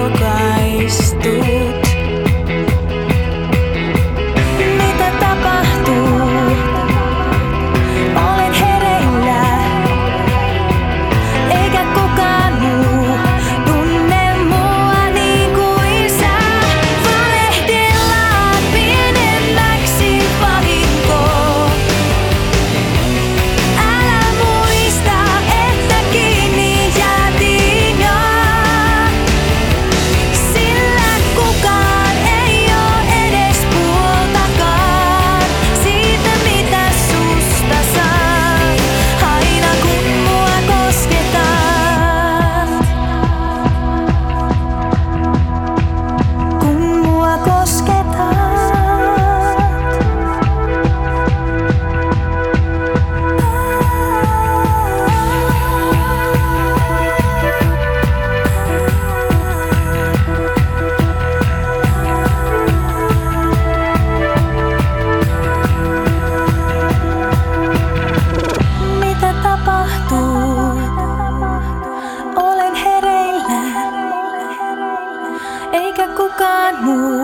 your grind you.